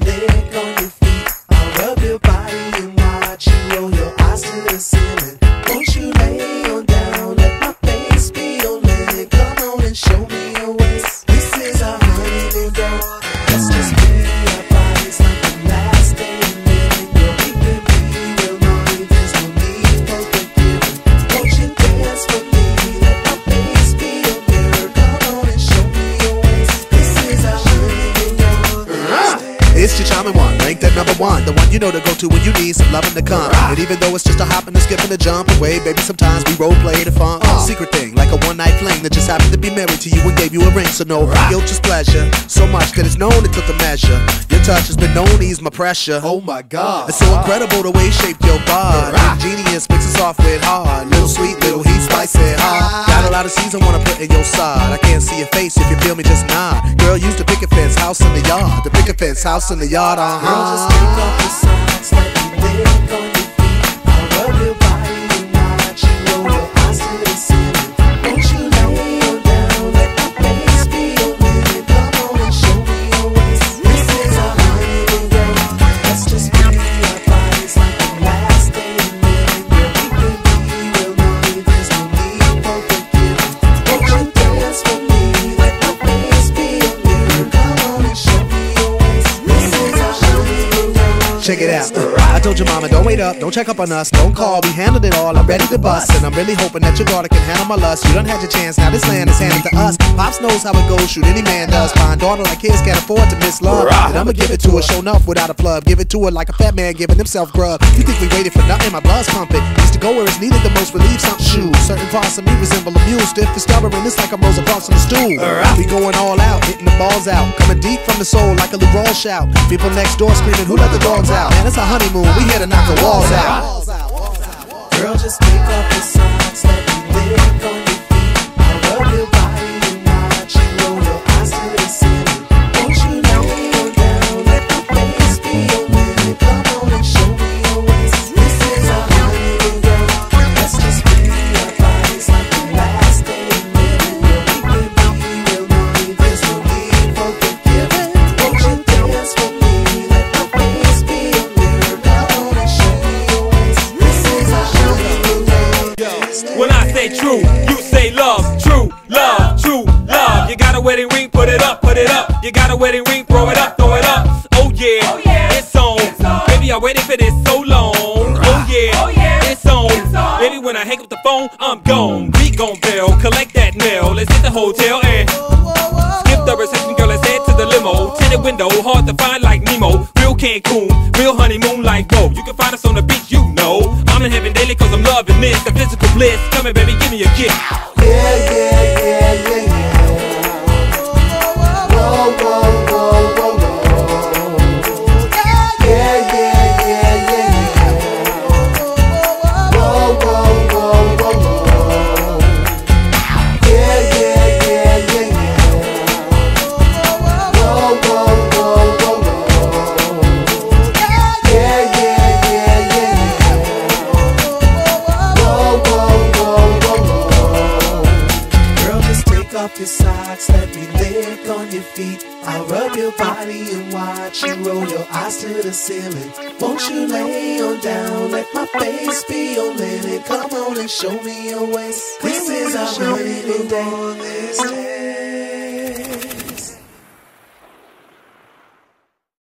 lick on your feet. I'll rub your body and watch you roll your eyes to the ceiling. Won't you lay on down, let my face be your. Come on and show me your waist. This is our honeymoon, girl. Let's just It's your charming one, ranked that number one. The one you know to go to when you need some loving to come. And even though it's just a hop and a skip and a jump away, baby, sometimes we role play the fun. Uh. Secret thing, like a one night fling that just happened to be married to you and gave you a ring. So no guilt, just pleasure. So much that it's known it took a measure. Your touch has been known to ease my pressure. Oh my god. It's so incredible the way you shaped your body. Genius mixes soft with hard. Little sweet, little heat, spicy hard. Got a lot of seeds I wanna put in your side. I can't see your face if you feel me, just nod. Girl, use the picket fence, house in the yard. The picket fence, house in the yard, uh huh. Girl, just told your mama, don't wait up, don't check up on us, don't call. We handled it all, I'm ready to bust. And I'm really hoping that your daughter can handle my lust. You done had your chance, now this land is handed to us. Pops knows how it goes, shoot any man does. Fine daughter like his can't afford to miss love. And I'ma give it to her, show enough without a plug. Give it to her like a fat man giving himself grub. You think we waited for nothing? My blood's pumping. Used to go where it's needed the most, relieve something. Shoes, certain parts of me resemble a mule. Stiff and stubborn, it's like I'm Rosa Parks on the stool. We going all out, hitting the balls out. Coming deep from the soul like a Lou Rawls shout. People next door screaming, who let the dogs out? Man, it's a honeymoon, we here to knock the walls out. Girl, just take off the socks, wedding ring, put it up, put it up. You got a wedding ring, throw it up, throw it up. Oh yeah, oh, it's on. Baby, I waited for this so long. Oh yeah, oh, it's on. Baby, when I hang up the phone, I'm gone. We gon' bill, collect that mail. Let's hit the hotel and skip the reception, girl. Let's head to the limo. Tinted window, hard to find like Nemo. Real Cancun, real honeymoon like whoa. You can find us on the beach, you know. I'm in heaven daily cause I'm loving this. The physical bliss. Come here, baby, give me a kiss. Yeah, yeah, yeah, off your socks, let me lick on your feet. I'll rub your body and watch you roll your eyes to the ceiling. Won't you lay on down, let my face be your limit. Come on and show me your waist. This is our honeymoon day.